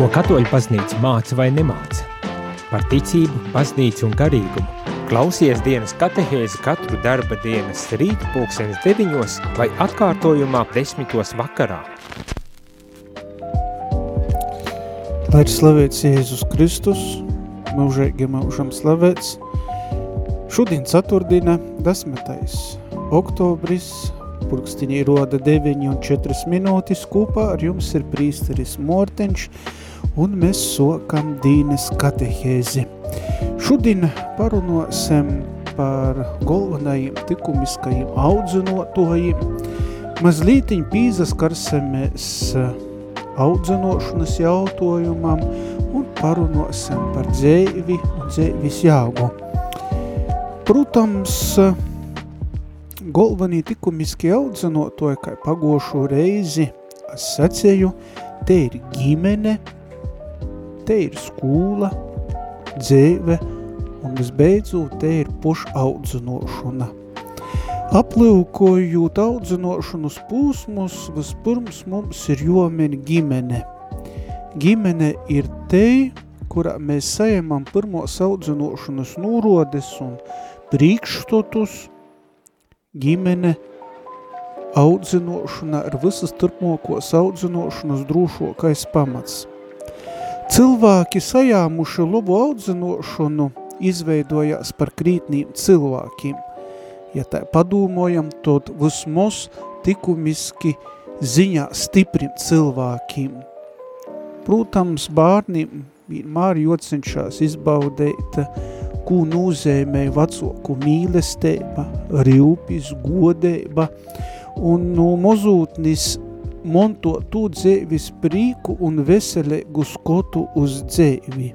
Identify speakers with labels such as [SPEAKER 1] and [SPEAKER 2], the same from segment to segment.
[SPEAKER 1] Ko katoļu baznīca māca vai nemāca? Par ticību, baznīcu un garīgumu. Klausies dienas katehēzi katru darba dienas rīt pulksenes deviņos vai atkārtojumā desmitos vakarā.
[SPEAKER 2] Lai ir slavēts Jēzus Kristus, mūžīgi mūžam slavēts. Šodien ceturtdiena, 10. oktobris, pulkstiņi roda 9 un 4 minūtes, kopā ar jums ir prīsteris Morteņš, un mēs sokam dīnes katehēzi. Šodien parunosim par galvenajiem tikumiskajiem audzinotojiem. Mazlītiņ pīzaskarsimies audzinošanas jautājumam un parunosim par dzēvi un dzēvis jāgu. Protams, galvenie tikumiskie audzinotoji, kā pagošu reizi, es sacēju, te ir ģimene, te ir skola, dzīve un visbeidzot te ir pušaudzinošana. Aplūkojot audzinošanas pūsmus, vispirms mums ir jomen ģimene. Ģimene ir te, kurā mēs sajamam pirmos audzinošanas nūrodes un priekšstotus. Ģimene audzinošana ir visas turpmākos audzinošanas drūšokais pamats. Cilvēki sajāmuši labu audzinošanu izveidojās par krītniem cilvēkiem. Ja tā padomojam, tad vismaz tikumiski ziņā stipriem cilvēkiem. Protams, bārnim vienmēr jocenšās izbaudēt, ko nozīmē vecoku mīlestība, rīupis, godība, un no mozūtnis monto tu dzēvis prīku un veselīgu skotu uz dzēvi.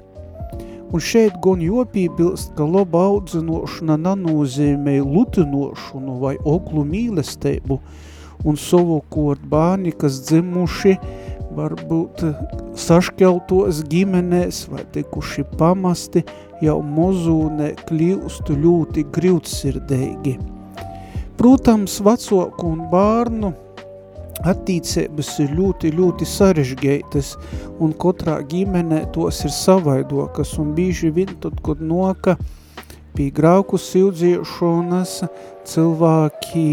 [SPEAKER 2] Un šeit gan jopībilst, ka laba audzinošana nanozīmē lutinošanu vai oklu mīlestību, un savukārt bērni, kas dzimuši, varbūt saškeltos ģimenēs vai tikuši pamasti, jau mozūnē kļūstu ļoti grūtsirdīgi. Protams, vecoku un bārnu – attīcības ir ļoti, ļoti sarežģītas, un katrā ģimenē tos ir savaidokas, un bīži vien tad, kad noka pie grauku sildziešanas, cilvēki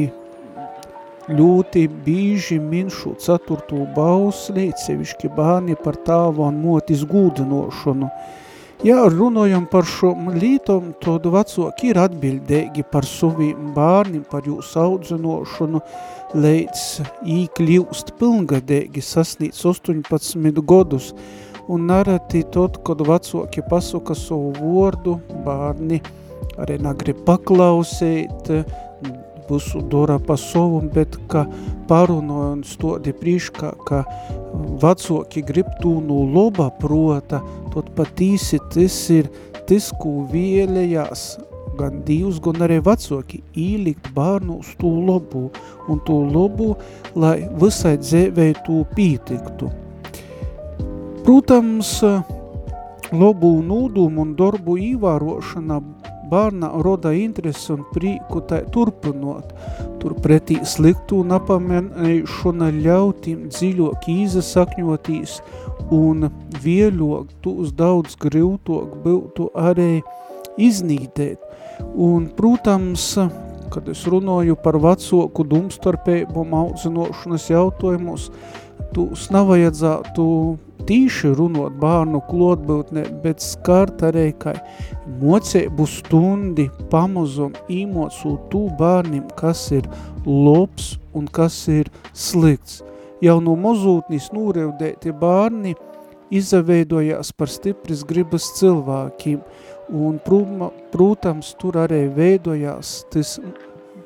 [SPEAKER 2] ļoti bīži min šo ceturto bausli, sevišķi bērni par tāvu un motis gūdinošanu. Ja runājam par šo lītom, tad vecāki ir atbildīgi par saviem bērniem, par jūsu audzinošanu, līdz īkļūst pilngadīgi sasniedz 18 godus, un nereti tot, kad vecāki pasaka savu vārdu, bērni arī negrib paklausīt, visu dara pa savu, bet ka parunojot stodi priekšā, ka vecāki grib tū no loba prota, tot patīsi tas ir tas, ko vēlējās gan Dievs, gan arī vecāki īlikt bērnu uz tū lobu, un tū lobu, lai visai dzēvei tū pītiktu. Protams, lobu nūdumu un darbu īvārošana bērna roda interesi un prīku tai turpinot. Turpretī sliktu un apamenēšana ļautim dziļok īzasakņotīs un vieļok tūs daudz grūtok būtu arī iznīdēt. Un, protams, kad es runāju par vecoku dumstarpējumu audzinošanas jautājumus, tūs nav vajadzētu tīši runot bērnu klotbūtnē, bet skart arī, ka mocēbu stundi pamazum īmocu tū bērnim, kas ir labs un kas ir slikts. Jau no mozūtnis nūrevdēti bērni izaveidojās par stipris gribas cilvēkiem, Un, protams, tur arī veidojās tas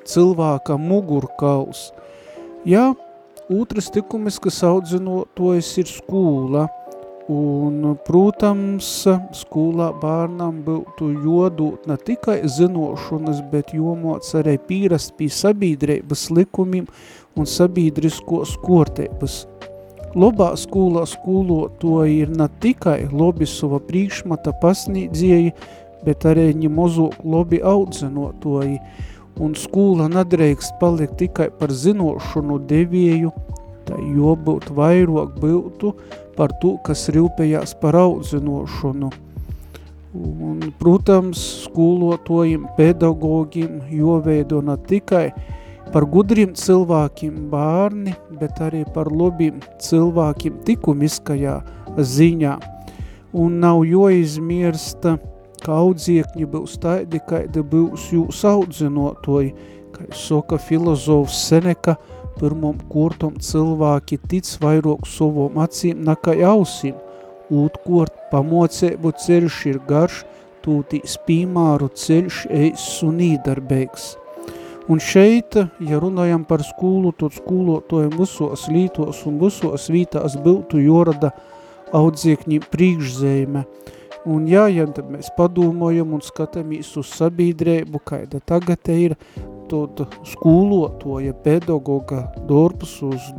[SPEAKER 2] cilvēka mugurkauls. Jā, otrs tikumiskas audzinotojas ir skūla, un, protams, skolā bērnam būtu jodūt ne tikai zinošanas, bet jomots arī pīrast pie sabiedrības likumiem un sabiedriskos kortēbas. Lobā skolā skolotoji ir ne tikai lobi sava priekšmata pasniedzēji, bet arī viņi mozok lobi audzinotoji, un skola nedrīkst palikt tikai par zinošanu devieju, tai jobūt vairāk būtu par to, kas rūpējās par audzinošanu. Un, protams, skolotājiem, pedagogiem joveido ne tikai par gudriem cilvēkiem bērni, bet arī par labiem cilvēkiem tikumiskajā ziņā. Un nav joizmirsta, ka audziekņi būs taidi, kaida būs jūs audzinotoji, kā saka filozofs Seneka, pirmam kurtam cilvēki tic vairāk savom acīm nekā ausīm, Ūtkort pamocēbu ceļš ir garš, tūtīs pīmāru ceļš eis un īdarbeigs. Un šeit, ja runājam par skolu, tad skolotojiem visos lītos un visos vītās būtu jorada audziekņi priekšzēme. Un jā, ja mēs padomājam un skatāmies uz sabiedrību, kāda tagad ir, tad skolotoja pedagoga darbs uz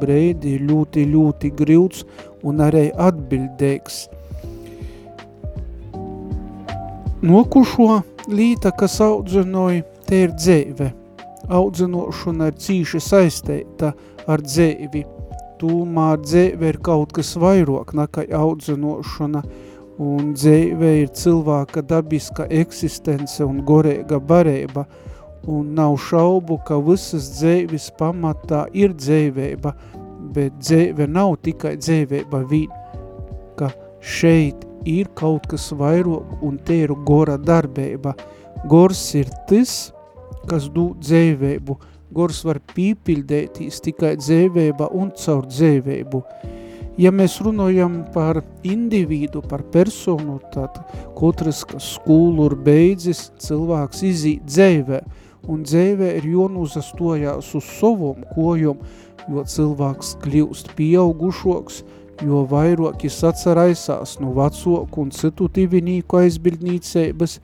[SPEAKER 2] breidi ir ļoti, ļoti grūts un arī atbildīgs. Nokušo līta, kas audzinoja, te ir dzēve. Audzinošana ir cīši saistīta ar dzēvi. Tūmā dzēve ir kaut kas vairāk nekā audzinošana, un dzēve ir cilvēka dabiska eksistence un gorēga barība, un nav šaubu, ka visas dzēvis pamatā ir dzēvēba, bet dzēve nav tikai dzēvēba vīn, ka šeit ir kaut kas vairāk un te ir gora darbība. Gors ir tas, kas dū dzēvēbu. Gors var pīpildētīs tikai dzēvēba un caur dzēvēbu. Ja mēs runājam par individu, par personu, tad katrs, kas skolu ir beidzis, cilvēks izīt dzēvē, un dzēvē ir jonūzastojās uz savom kojom, jo cilvēks kļūst pieaugušoks, jo vairāk jis atceraisās no vecoku un citu divinīku aizbildnīcības,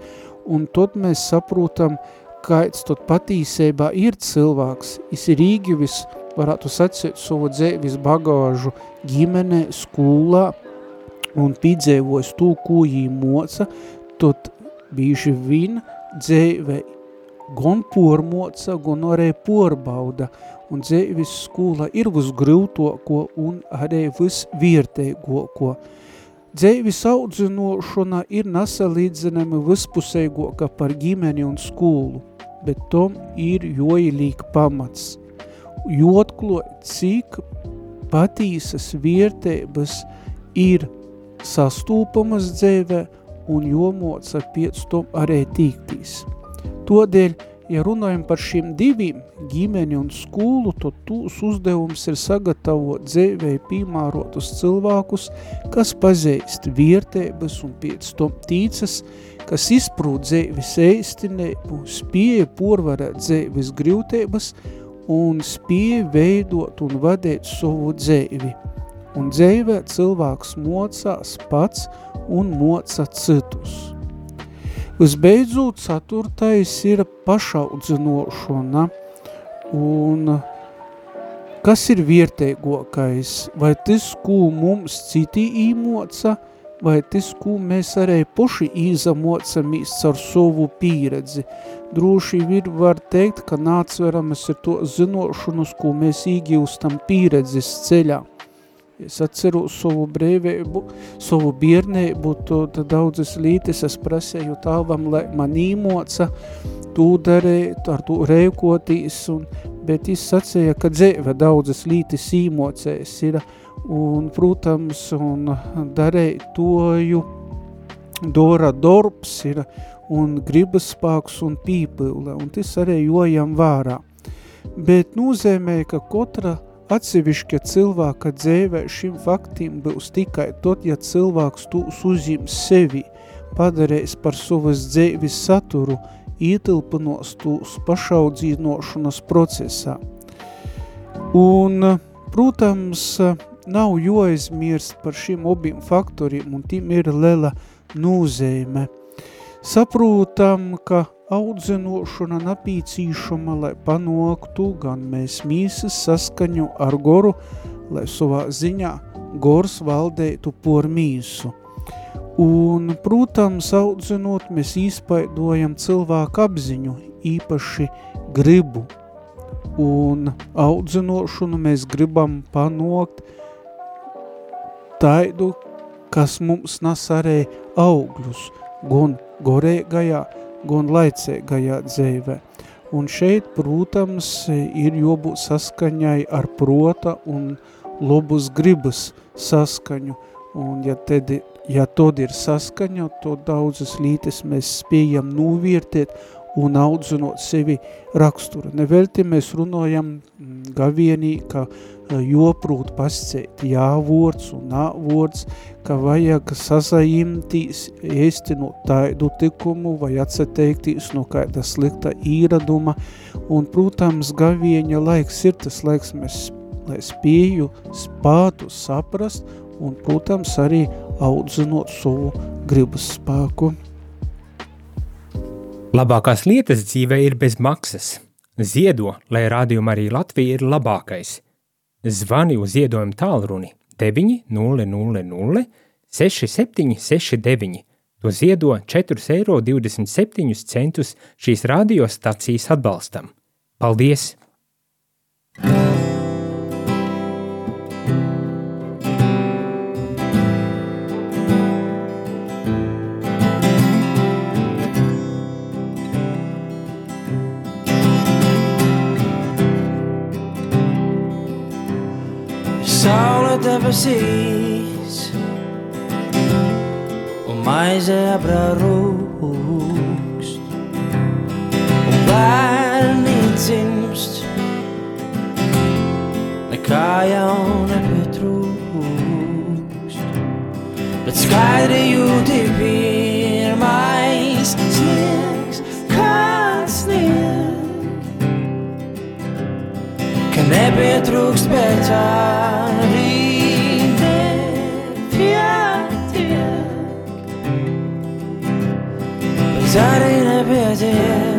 [SPEAKER 2] un tad mēs saprotam, kāds tad patīsībā ir cilvēks, jis ir īgivis, varētu sacīt savu dzēvis bagāžu ģimenē, skolā, un piedzēvojas to, ko jī moca, tad bīži vien dzēve gan pormoca, gan arī porbauda, un dzēvis skola ir visgrūtoko un arī visviertēgoko. Dzēvis audzinošana ir nesalīdzinami vispusēgoka par ģimeni un skolu, bet tom ir joilīg pamats. Jotkloj, cik patīsas viertēbas ir sastūpamas dzēvē un jomoca piec tom arī tīktīs. Todēļ, ja runājam par šiem diviem, ģimeni un skolu, tad tūs uzdevums ir sagatavot dzēvēju pīmārotus cilvēkus, kas pazeist viertēbas un pēc tom tīcas, kas izprūt dzēvis ēstinēbu, spieja porvarēt dzēvis grūtēbas un spieja veidot un vadēt savu dzēvi. Un dzēvē cilvēks mocās pats un moca citus. Visbeidzot, ceturtais ir pašaudzinošana. Un kas ir vietēgokais? Vai tas, ko mums citi īmoca, vai tas, ko mēs arī poši īzamocamies ar savu pieredzi? Droši ir var teikt, ka nācveramas ir to zinošanas, ko mēs īgīvstam pieredzes ceļā. Es atceros savu brīvību, savu biernību, tad daudzas lītes es prasēju tāvam, lai man īmoca, tū darēt, ar tū reikotīs, un, bet es sacēja, ka dzēve daudzas lītes īmocēs ir, un, protams, un darēt toju, dora darbs ir, un gribas spāks un pīpīle, un tas arī jojam vārā. Bet nozīmē, ka katra Atsevišķa cilvēka dzēvē šim faktim būs tikai tot, ja cilvēks tūs uzņems sevi, padarēs par savas dzēvis saturu, ietilpinos tūs pašaudzīnošanas procesā. Un, protams, nav joaizmirst par šiem obiem faktoriem, un tim ir lela nūzēme. Saprotam, ka audzinošana napīcīšama, lai panoktu gan mēs mīsas saskaņu ar goru, lai savā ziņā gors valdētu por mīsu. Un, protams, audzinot, mēs izpaidojam cilvēku apziņu, īpaši gribu. un audzinošanu mēs gribam panokt taidu, kas mums nes arī augļus, gan gorēgajā, gan laicīgajā dzīvē. Un šeit, protams, ir jābūt saskaņai ar prota un labus gribas saskaņu. Un ja, tad, ja tod ir saskaņa, to daudzas lītes mēs spējam novērtēt un audzinot sevi raksturu. Nevelti mēs runājam gavienī, ka joprūt pascēt jāvords un nāvords, ka vajag sasajimtīs, ēstinot taidu tikumu vai atsateikties no kāda slikta īraduma. Un, protams, gavieņa laiks ir tas laiks, mēs, lai spēju spātu saprast un, protams, arī audzinot savu gribas spēku.
[SPEAKER 1] Labākās lietas dzīvē ir bez maksas. Ziedo, lai rādījuma arī Latvija ir labākais. Zvani uz ziedojumu tālruni 900 6769. To ziedo 4,27 eiro šīs radiostacijas atbalstam. Paldies!
[SPEAKER 3] Saule debesīs un maize abrarūkst un bērni dzimst. Nekā jau nepietrūkst bet skaidri jūti pirmais ka nepietrūkst bet arī nepietiek. Bet arī nepietiek.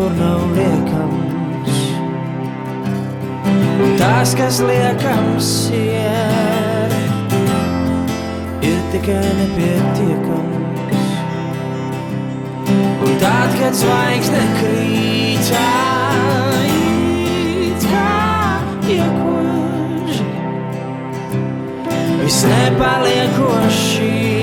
[SPEAKER 3] Nekur nav liekams. Un tas, kas liekams ir, ir tikai nepietiekams. Un tad, kad zvaigzne krītā, it kā iekož, viss nepaliekoši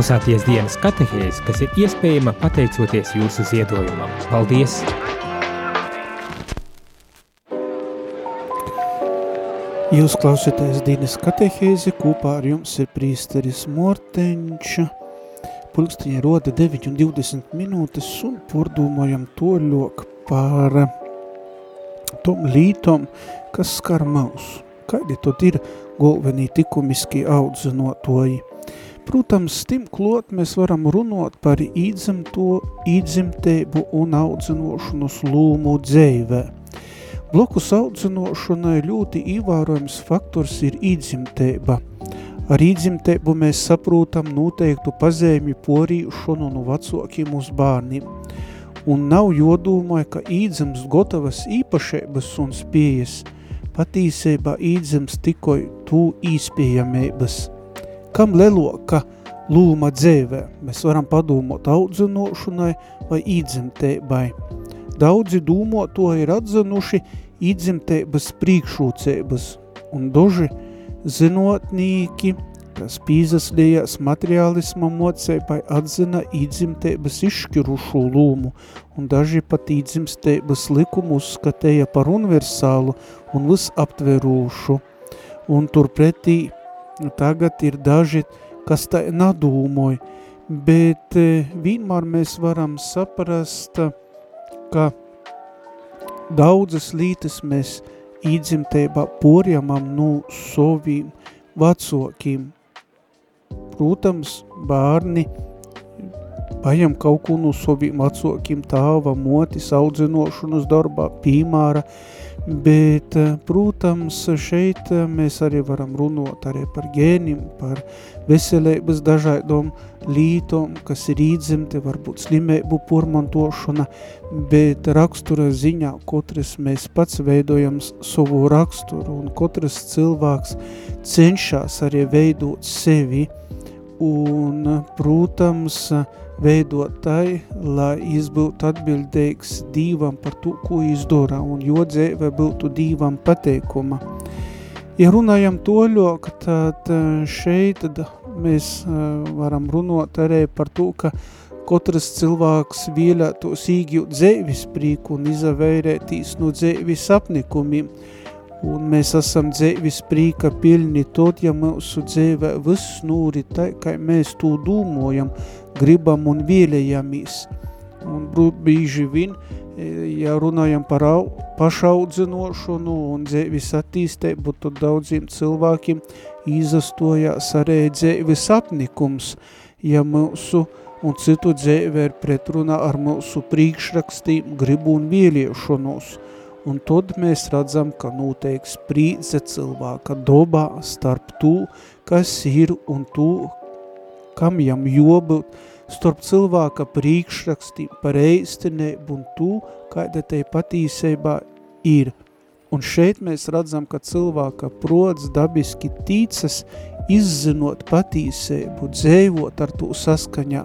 [SPEAKER 1] Klausāties dienas katehēzi, kas ir iespējama pateicoties jūsu ziedojumam. Paldies!
[SPEAKER 2] Jūs klausāties dienas katehēzi, kopā ar jums ir prīsteris Morteņš. Pulkstiņa roda 9 un 20 minūtes un pordūmojam to ļok par tom lītom, kas skar mūsu. Kādi tad ir golvenī tikumiski audzinotoji? Protams, tim klot mēs varam runot par īdzimto, īdzimteibu un audzinošanos lūmu dzēvē. Blokus audzinošanai ļoti ievērojams faktors ir īdzimteiba. Ar īdzimteibu mēs saprotam noteiktu pazīmi porīšanu no vecākiem uz bērniem. Un nav jodomai, ka īdzims gotavas īpašības un spējas, patīsībā īdzims tikai tū īspējamības – kam leloka lūma dzēvē. Mēs varam padomot audzinošanai vai īdzimtēbai. Daudzi dūmo ir atzinuši īdzimtēbas priekšrūcēbas, un doži zinotnīki, kas pīzaslījās materiālisma mocēbai atzina īdzimtēbas izšķirušo lūmu, un daži pat īdzimtēbas likumu uzskatīja par universālu un visaptverošu, un turpretī tagad ir daži, kas tā nadūmoja, bet e, vienmēr mēs varam saprast, ka daudzas lītas mēs īdzimtībā porjamam no saviem vecākiem. Protams, bērni paņem kaut ko no saviem vecākiem tāva, motis, audzinošanas darbā, piemēra, Bet, eh, protams, šeit eh, mēs arī varam runāt arī par gēniem, par veselības dažādom lītom, kas ir īdzimti, varbūt slimību pormantošana, bet rakstura ziņā katrs mēs pats veidojam savu raksturu un katrs cilvēks cenšas arī veidot sevi. Un, protams, veidot tai, lai viņš būtu atbildīgs Dīvam par to, ko viņš dara, un jo dzēve būtu Dīvam pateikuma. Ja runājam toļok, tad eh, šeit tad mēs eh, varam runāt arī par to, ka katrs cilvēks vēlētos īgjūt dzēvis prīku un izavērētīs no dzēvis apnikumiem, un mēs esam dzēvis prīka pilni tot, ja mūsu dzēvē viss nūri tā, kā mēs to dūmojam, gribam un vēlējamies. Un bīži vien, e, ja runājam par au, pašaudzinošanu un dzēvis attīstību, tad daudziem cilvēkiem izastojās arī dzēvis apnikums, ja mūsu un citu dzēve ir pretrunā ar mūsu priekšrakstīm, gribu un vēliešanos. Un tad mēs redzam, ka notiek sprīdze cilvēka dobā starp to, kas ir un to, kam jam jobūt, starp cilvēka priekšrakstiem par eistenību un to, kāda te patīsībā ir. Un šeit mēs redzam, ka cilvēka prots dabiski tīcas, izzinot patīsību, dzēvot ar to saskaņā.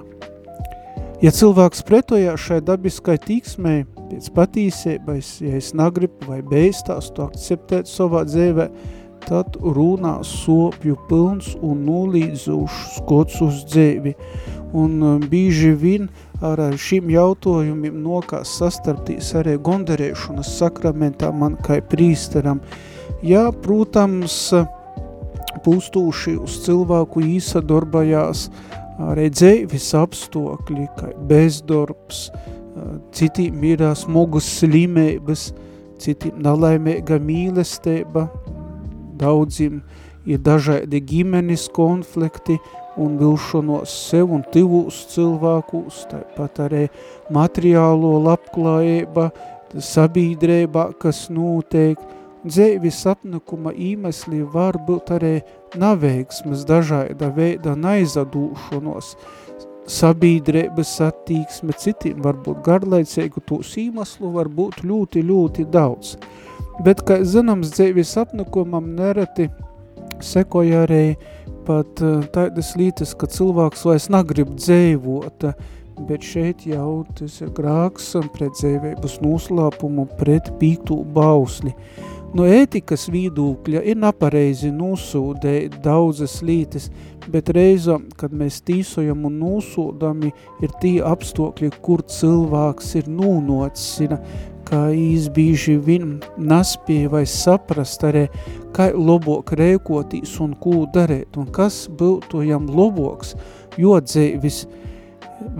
[SPEAKER 2] Ja cilvēks pretojā šai dabiskai tīksmei, pēc patīsības, ja es negribu vai beistās to akceptēt savā dzīvē, tad runā sopju pilns un nulīdzošs skots uz dzīvi. Un um, bīži vien ar šīm jautājumiem nokās sastarptīs arī gondarēšanas sakramentā man kā prīsteram. Jā, protams, pūstūši uz cilvēku īsa darbajās arī dzēvis apstokļi, kā bezdarbs, citiem ir smogus slimības, citiem nalaimīga mīlestība, daudziem ir dažādi ģimenes konflikti un vilšanos sev un tivūs cilvēkus, tāpat arī materiālo labklājība, sabiedrībā, kas notiek, dzēvis apnikuma īmesli var būt arī naveiksmes dažāda veida naizadūšanos, sabiedrības attīksme, citiem varbūt garlaicīgu tūs īmaslu var būt ļoti, ļoti daudz. Bet, kā zināms, dzīves apnikumam nereti sekoja arī pat eh, tādas lītas, ka cilvēks vairs negrib dzīvot, bet šeit jau tas ir grāks pret dzīvības noslāpumu, pret pīktu bausli. No ētikas vīdūkļa ir napareizi nūsūdēt daudzas lītes, bet reizam, kad mēs tīsojam un nūsūdami, ir tie apstākļi, kur cilvēks ir nūnocina, kā īs bīži vien naspēja vai saprast arī, kā lobok rēkotīs un kū darēt, un kas būtu jam loboks, jo dzēvis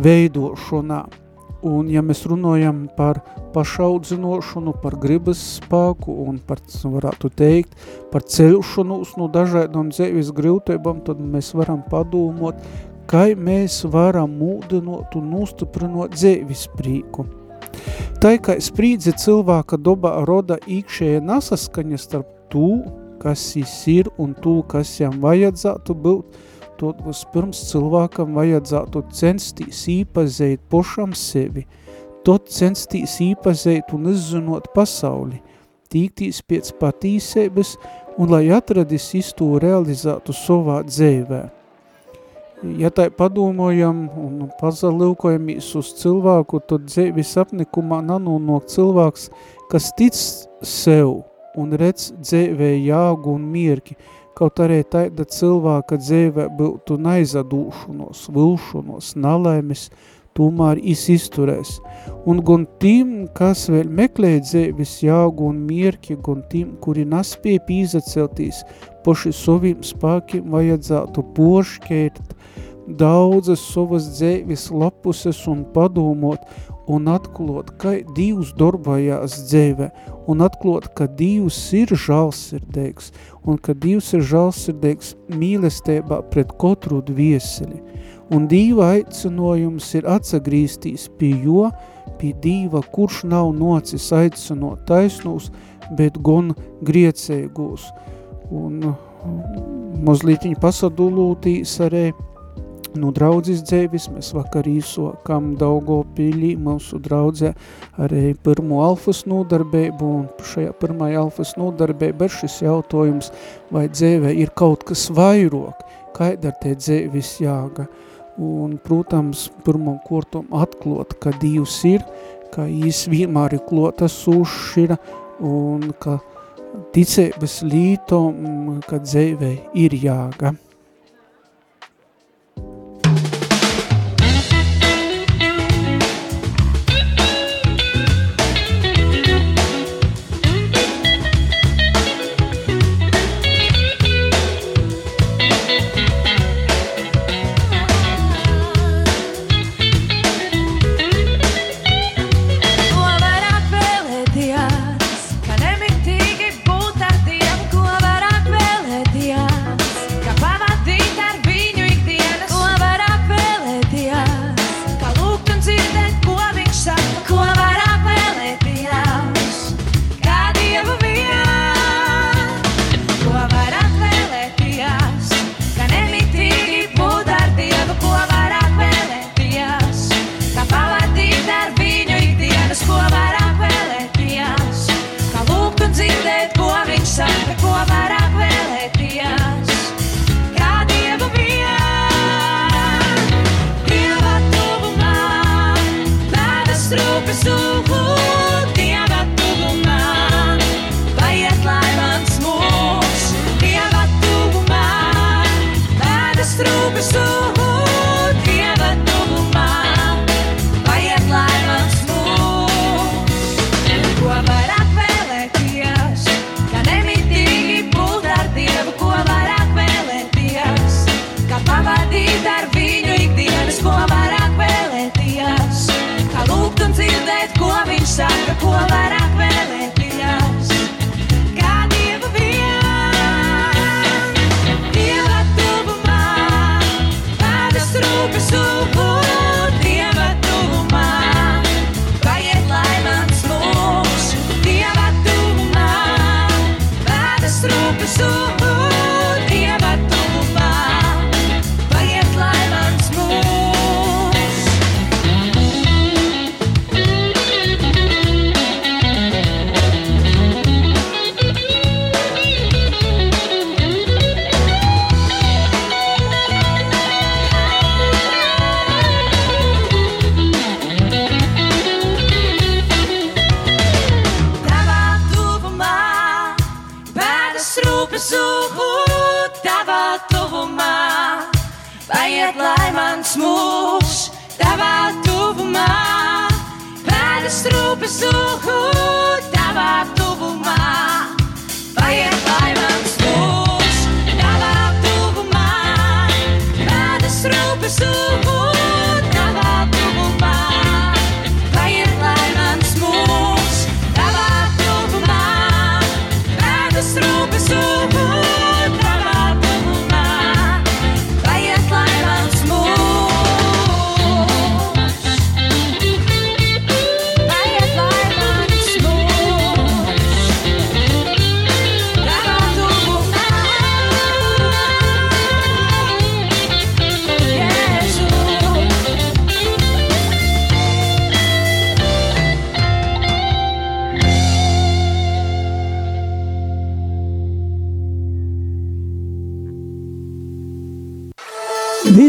[SPEAKER 2] veidošanā. Un ja mēs runājam par pašaudzinošanu, par gribas spēku un par, varētu teikt, par ceļšanos no dažādām dzīves grūtībām, tad mēs varam padomot, kā mēs varam mūdinot un nostiprinot dzīves prīku. Tā kā sprīdzi cilvēka dobā roda īkšēja nasaskaņa starp tū, kas jis ir un tū, kas jam vajadzētu būt, Tad vispirms cilvēkam vajadzētu censties īpazēt pošam sevi, tad censties īpazēt un izzinot pasauli, tīktīs pēc patīsības un lai atradis iztū realizētu savā dzēvē. Ja tā padomojam un pazalilkojamies uz cilvēku, tad dzēvis apnikumā nanonok cilvēks, kas tic sev un redz dzēvē jāgu un mierki, Kaut arī taida cilvēka dzīvē būtu naizadūšanos, vilšanos, nalaimes, tomēr izturēs. Un gan tiem, kas vēl meklē dzīves jāgu un mierki, gan tiem, kuri naspēja pīzaceltīs, poši saviem spēkiem vajadzētu poškērt daudzas savas dzīves lapuses un padomot un atklot, ka Dievs darbojās dzīvē, un atklot, ka Dievs ir žalsirdīgs, un ka Dievs ir žalsirdīgs mīlestībā pret katru dvieseli. Un Dieva aicinojums ir atsagrīstīs pie jo, pie Dieva, kurš nav nocis aicinot taisnūs, bet gan griecēgūs. Un mazlietiņi pasadulūtīs arī nu, draudzes dzēvis, mēs vakar īsokam Daugopīļī, mūsu draudzē arī pirmo alfas nodarbību, un šajā pirmajā alfas nodarbība ir šis jautājums, vai dzēvē ir kaut kas vairāk, kāda ar te dzēvis jāga. Un, protams, pirmam kortum atklot, ka Dievs ir, ka jis vienmēr ir klotas uzšira, un ka ticības lītom, ka dzēvē ir jāga.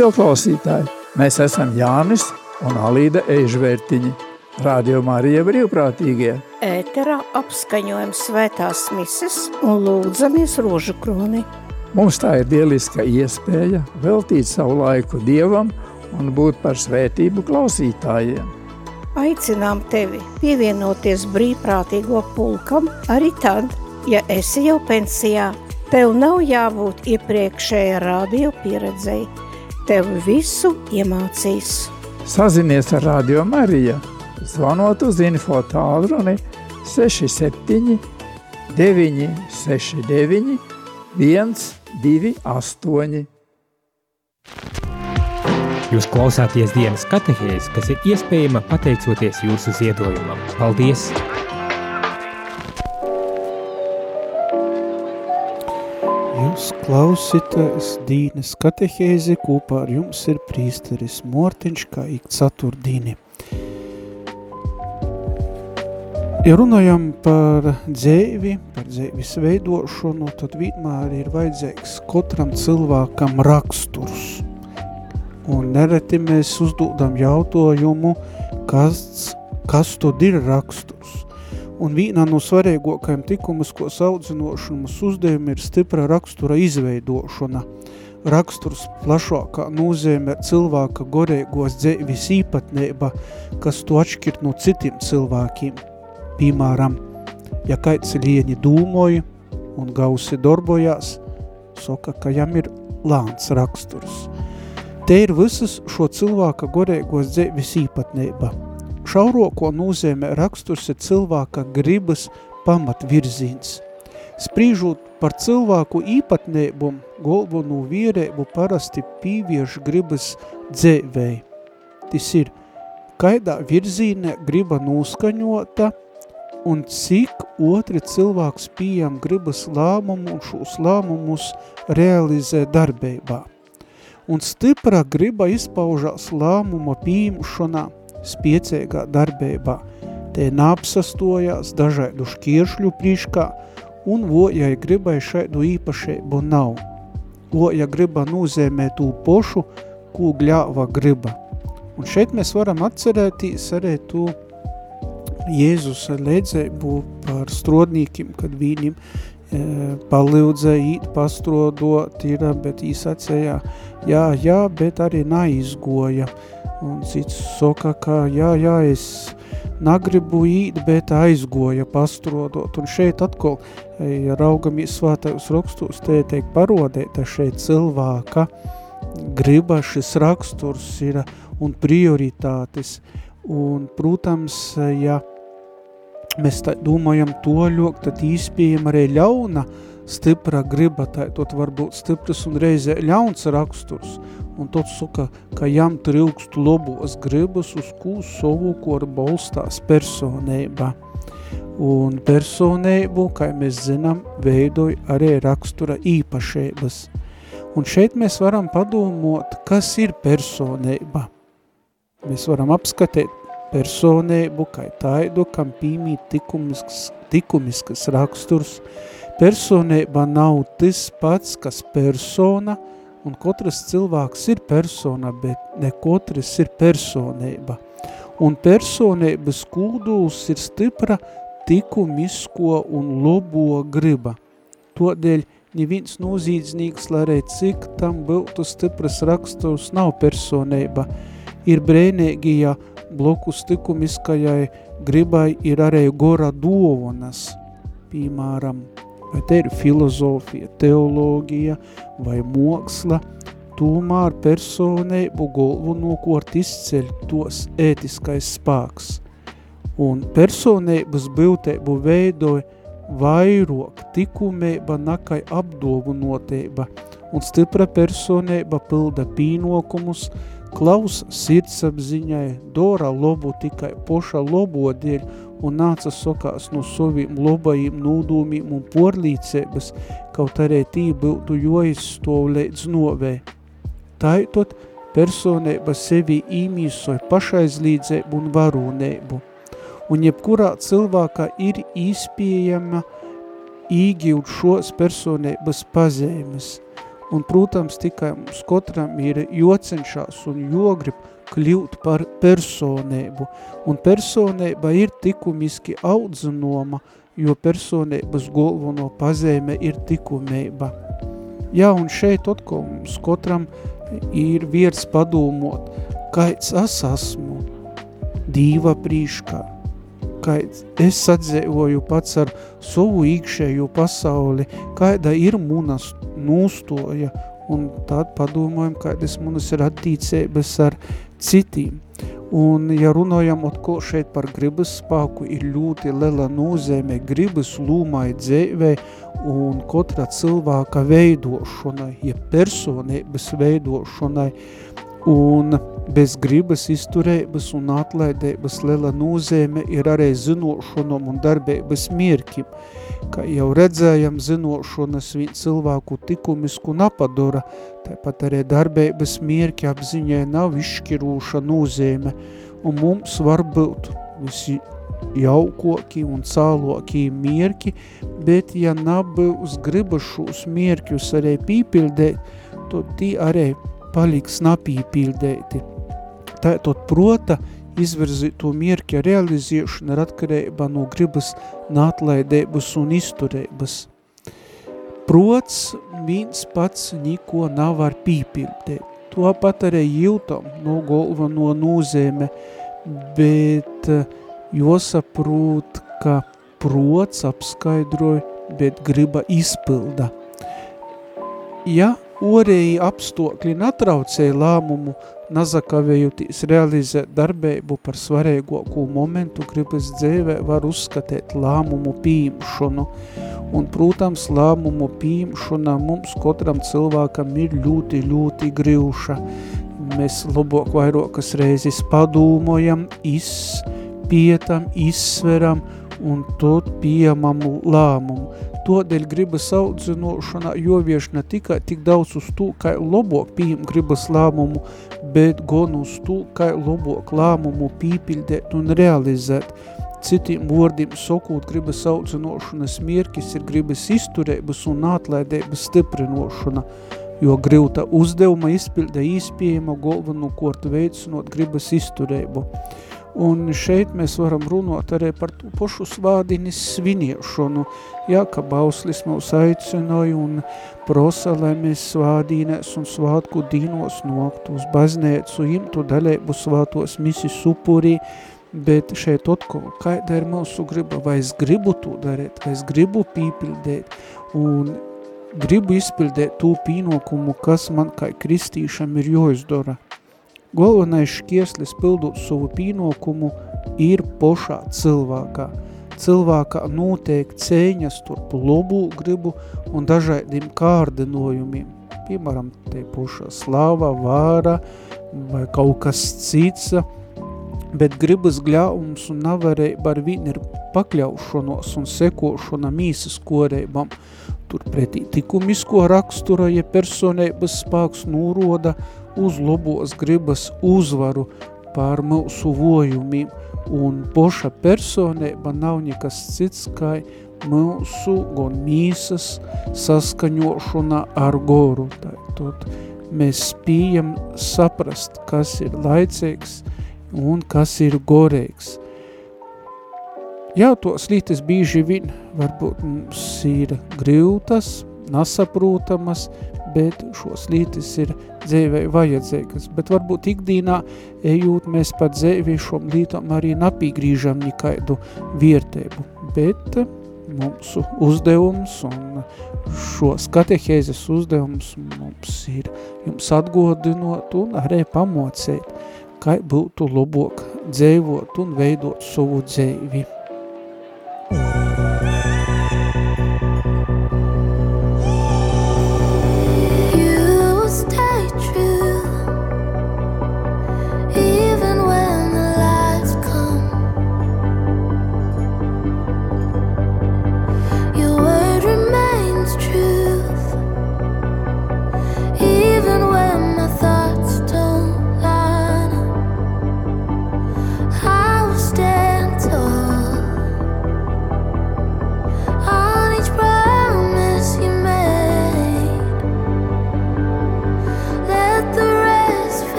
[SPEAKER 4] Mīļo klausītāji, mēs esam Jānis un Alīda Eižvērtiņi. Radio Marija brīvprātīgie.
[SPEAKER 5] Ēterā apskaņojam svētās mises un lūdzamies rožu kroni.
[SPEAKER 4] Mums tā ir lieliska iespēja veltīt savu laiku Dievam un būt par svētību klausītājiem.
[SPEAKER 5] Aicinām tevi pievienoties brīvprātīgo pulkam arī tad, ja esi jau pensijā. Tev nav jābūt iepriekšējā radio pieredzei. Tev visu iemācīs.
[SPEAKER 4] Sazinies ar Radio Mariju, zvanot uz info tālruni 67 969 128.
[SPEAKER 1] Jūs klausāties dienas katehēs, kas ir iespējama pateicoties jūsu ziedojumam. Paldies!
[SPEAKER 2] Jūs klausītājs Dīnes katehēzi, kopā ar jums ir prīsteris Mortiņš, kā ik ceturtdīni. Ja runājam par dzēvi, par dzēvis veidošanu, tad vienmēr ir vajadzīgs katram cilvēkam raksturs. Un nereti mēs uzdodam jautājumu, kas, kas tad ir raksturs. Un viena no svarīgākajiem tikumiskos audzinošanas uzdevumi ir stipra rakstura izveidošana. Raksturs plašākā nozīmē cilvēka gorīgos dzīves īpatnība, kas to atšķir no citiem cilvēkiem. Piemēram, ja kāds lieni dūmoja un gausi darbojās, saka, ka jam ir lāns raksturs. Te ir visas šo cilvēka gorīgos dzīves īpatnība – Šauroko nozīmē raksturs ir cilvēka gribas pamatvirzīns. Sprīžot par cilvēku īpatnēbu, galveno vierēbu parasti pīviešu gribas dzēvēji. Tas ir, kaidā virzīnē griba noskaņota un cik otri cilvēks pieejam gribas lēmumu un šos lēmumus realizē darbībā. Un stipra griba izpaužās lēmuma pieņemšanā – spiecīgā darbībā. Te nāpsastojās dažādu šķiršļu priškā, un vojai gribai šaidu īpašību nav. Voja griba nozīmē tū pošu, kū gļāva griba. Un šeit mēs varam atcerētīs arī tū Jēzus lēdzēbu par strodnīkiem, kad viņam e, palīdzēja īt pastrodot ir, bet īsacējā, jā, jā, bet arī naizgoja. Un cits saka, ka jā, jā, es nagribu īt, bet aizgoja pastrodot. Un šeit atkal, ja raugamies svātajos rakstos, te teik parodēta šeit cilvēka griba šis raksturs ir un prioritātes. Un, protams, ja mēs tā domājam to ļok, tad īspējam arī ļauna stipra griba, tā tot var būt stipras un reizē ļauns raksturs un tad saka, ka jam trilkst lobos gribas, uz kū savu, kur balstās personība. Un personību, kā mēs zinām, veidoja arī rakstura īpašības. Un šeit mēs varam padomot, kas ir personība. Mēs varam apskatīt personību, kā taidu, kam pīmīt tikumisks, tikumiskas raksturs. Personība nav tas pats, kas persona – un katrs cilvēks ir persona, bet ne katrs ir personība. Un personības kūduls ir stipra tikumisko un lobo griba. Todēļ neviens nozīdznīgs, lai arī cik tam būtu stipras raksturs, nav personība. Ir brēnīgi, ja blokus tikumiskajai gribai ir arī gora dovanas, piemēram, vai te ir filozofija, teoloģija vai moksla, tomēr personību galvenokort izceļ tos ētiskais spāks. Un personības būtību veidoja vairāk tikumība nakai apdovanotība, un stipra personība pilda pīnokumus, klaus sirdsapziņai, dora lobu tikai poša lobo dēļ un nāca sokās no saviem lobajiem nūdūmiem un porlīcības, kaut arī tī būtu joizstov līdz novē. Taitot personība sevi īmīsoja pašaizlīdzību un varūnību un jebkurā cilvēkā ir izpējama īgiūt šos personības pazīmes. Un, protams, tikai mums katram ir jocenšās un jogrib kļūt par personību. Un personība ir tikumiski audzinoma, jo personības galveno pazīme ir tikumība. Jā, un šeit atkal mums katram ir vietas padomot, kāds es esmu, dīva prīškā, kā es atdzīvoju pats ar savu iekšējo pasauli, kāda ir munas nūstoja, un tad padomājam, kādas munas ir attīcības ar citiem. Un, ja runājam atkal šeit par gribas spāku, ir ļoti liela nozīme gribas lūmai dzēvē un katra cilvēka veidošanai, ja personības veidošanai, un bez gribas izturēbas un atlaidēbas liela nozīme ir arī zinošanom un darbēbas mierkim. Kā jau redzējam, zinošanas viņa cilvēku tikumisku napadora, tāpat arī darbēbas mierki apziņai nav izšķirūša nozīme, un mums var būt visi jaukoki un cāloki mierki, bet ja nav būs gribašos mierķus arī pīpildēt, tad tī arī paliks napīpildēti. Tātad prota izvirzīto mierķa realizēšana ir atkarība no gribas nātlaidēbas un izturēbas. Prots viens pats niko nav var pīpildēt. To pat arī jūtam no golva no nozīme, bet eh, josaprūt, ka prots apskaidroja, bet griba izpilda. Ja orēji apstokļi natraucēja lēmumu, nazakavējoties realizēt darbību par svarīgāko momentu, gribas dzēvē var uzskatīt lēmumu pieņemšanu. Un, protams, lēmumu pieņemšana mums katram cilvēkam ir ļoti, ļoti grīvša. Mēs labāk vairākas reizes padūmojam, izpietam, izsveram un tot pieņemamu lēmumu. Todēļ gribas audzinošanā jovieš ne tikai tik daudz uz to, kā labāk pieņem gribas lēmumu, bet gan uz to, kā labāk lēmumu pīpildēt un realizēt. Citiem vārdiem sakot, gribas audzinošanas mierkis ir gribas izturēbas un atlaidēbas stiprinošana, jo grivta uzdevuma izpilde īspējama galveno kortu veicinot gribas izturēbu. Un šeit mēs varam runāt arī par to pašu svādinis sviniešanu. Jā, ka bauslis mūs aicināja un prosa, lai mēs svādīnēs un svātku dīnos noktu uz baznēcu, imtu dalēbu svātos misi supurī, bet šeit atkal, kāda ir mūsu griba, vai es gribu to darīt, vai es gribu pīpildēt, un gribu izpildēt to pīnokumu, kas man kā kristīšam ir jāizdara. Galvenais šķieslis pildot savu pīnokumu ir pošā cilvēkā. Cilvēkā notiek cēņas turp lobu gribu un dažādiem kārdinojumiem. Piemēram, te pošā slava, vāra vai kaut kas cits, bet gribas gļaums un navarēba ar viņu ir pakļaušanos un sekošana mīsas korēbam. Turpretī tikumisko rakstura, ja personības spāks nūroda uz labos gribas uzvaru pār mūsu vojumiem, un poša personība nav nekas cits, kā mūsu gan mīsas saskaņošana ar goru. Tātad mēs spījam saprast, kas ir laicīgs un kas ir gorīgs. Jā, tos lītes bīži vien varbūt mums ir grīvtas, nesaprūtamas, bet šos lītis ir dzīvei vajadzīgas. Bet varbūt ikdīnā, ejot mēs pat dzīvi šom lītam arī napīgrīžam nekaidu viertēbu, bet mūsu uzdevums un šos katehēzes uzdevums mums ir jums atgodinot un arī pamocēt, kā būtu labāk dzīvot un veidot savu dzīvi.
[SPEAKER 6] You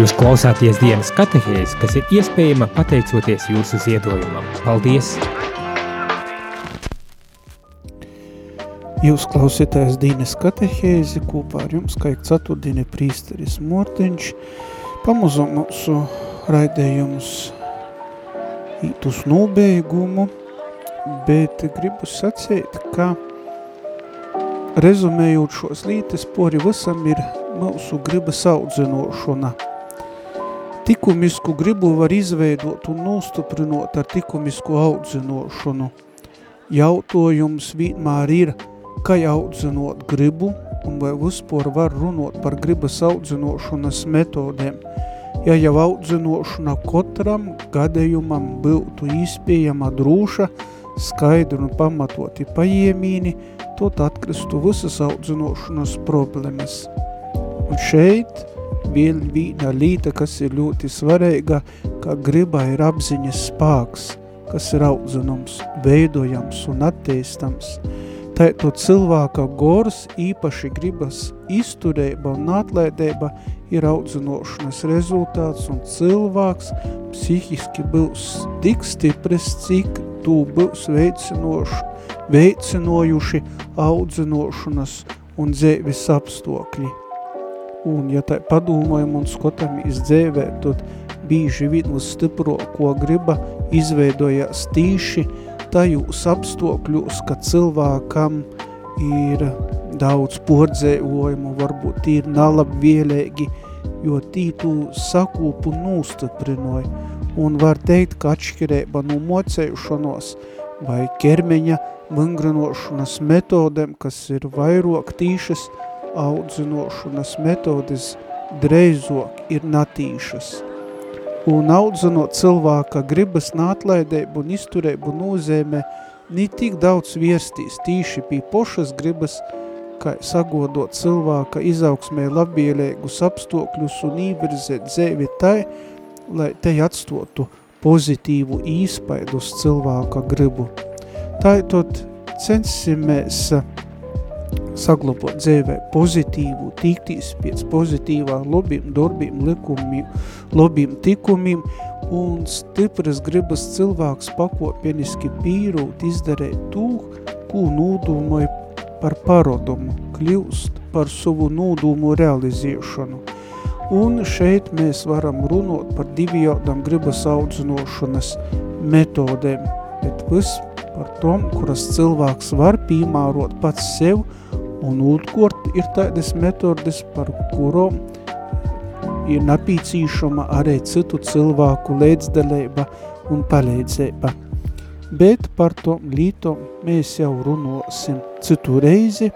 [SPEAKER 1] Jūs klausāties dienas katehēzi, kas ir iespējama pateicoties jūsu ziedojumam. Paldies!
[SPEAKER 2] Jūs klausītājs Dīnes katehēzi, kopā ar jums, kā ik ceturtdieni prīsteris Mortiņš, pamuzu mūsu raidējumus īt uz nobeigumu, bet gribu sacīt, ka rezumējot šos lītes pori visam ir mūsu gribas audzinošana. Tikumisku gribu var izveidot un nostuprinot ar tikumisku audzinošanu. Jautājums vienmēr ir, kā audzinot gribu un vai vispār var runāt par gribas audzinošanas metodēm. ja jau audzinošana katram gadījumam būtu īspējama drūša, skaidru un pamatoti paiemīni, tot atkristu visas audzinošanas problēmas. Un šeit viena līta, kas ir ļoti svarīga, ka griba ir apziņas spāks, kas ir audzinums, veidojams un attīstams. Tātad cilvēka gors, īpaši gribas izturēba un atlaidēba ir audzinošanas rezultāts un cilvēks psihiski būs tik stiprs, cik tū būs veicinoši, veicinojuši audzinošanas un dzēvis apstokļi. Un, ja tā padomājam un skatāmies dzēvē, tad bīži vien uz stipro, ko griba, izveidojās tīši tajos apstokļos, ka cilvēkam ir daudz pordzēojumu, varbūt ir nalabvielēgi, jo tītu sakūpu nūstiprinoja. Un var teikt, ka atšķirība no mocējušanos vai ķermeņa vingrinošanas metodēm, kas ir vairāk tīšas, audzinošanas metodes dreizok ir natīšas un audzinot cilvēka gribas nātlaidēbu un izturēbu nozīmē ne tik daudz viestīs tīši pie pošas gribas, kā sagodot cilvēka izaugsmē labbielēgus apstokļus un īvirzēt dzēvi tai, lai te atstotu pozitīvu īspaidu uz cilvēka gribu. Tātad censimies saglabot dzīvē pozitīvu, tiktīs pēc pozitīvā lobiem, darbiem, likumiem, lobiem, tikumiem, un stipras gribas cilvēks pakopieniski pīrūt, izdarēt tū, ko nūdūmoja par parodumu, kļūst par savu nūdūmu realizēšanu. Un šeit mēs varam runot par divjādām gribas audzinošanas metodēm, bet viss par tom, kuras cilvēks var pīmārot pats sev, un otrkārt ir tādas metodes, par kurām ir napīcīšama arī citu cilvēku līdzdalība un palīdzība. Bet par to lītom mēs jau runosim citu reizi,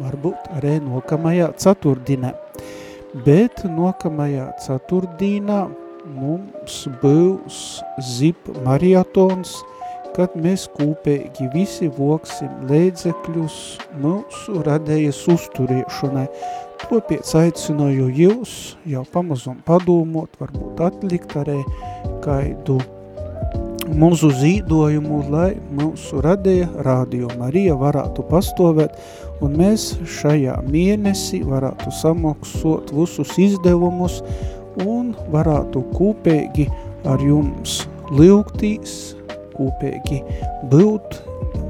[SPEAKER 2] varbūt arī nokamajā ceturtdienā. Bet nokamajā ceturtdienā mums būs zip marietons, kad mēs kūpēgi visi voksim līdzekļus mūsu radējas uzturiešanai. Tāpēc aicināju jūs jau pamazum padomot, varbūt atlikt arī kaidu mūsu zīdojumu, lai mūsu radēja Radio Marija varētu pastovēt un mēs šajā mēnesī varētu samaksot visus izdevumus un varētu kūpēgi ar jums lūgtīs, kopīgi būt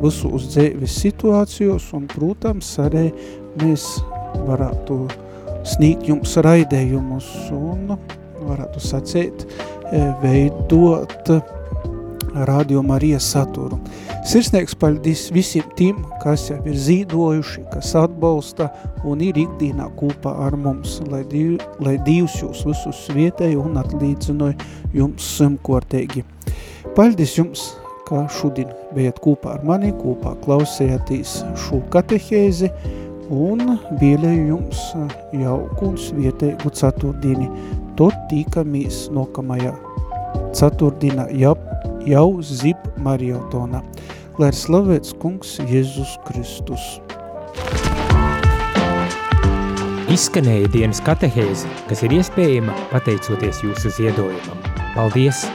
[SPEAKER 2] visos dzīves situācijos un, protams, arī mēs varētu sniegt jums raidējumus un varētu sacīt, e, veidot Radio Marijas saturu. Sirsnieks paldies visiem tiem, kas jau ir zīdojuši, kas atbalsta un ir ikdienā kopā ar mums, lai, div, lai Dievs jūs visus vietēji un atlīdzinoja jums simkortēgi. Paldies jums, ka šodien bijat kopā ar mani, kopā klausējāties šo katehēzi un bielēju jums jauku un svietēgu ceturtdieni. Tot tīkamies nokamajā ceturtdienā jau, jau zip mariotona. Lai ir slavēts kungs Jēzus Kristus.
[SPEAKER 1] Izskanēja dienas katehēze, kas ir iespējama pateicoties jūsu ziedojumam. Paldies!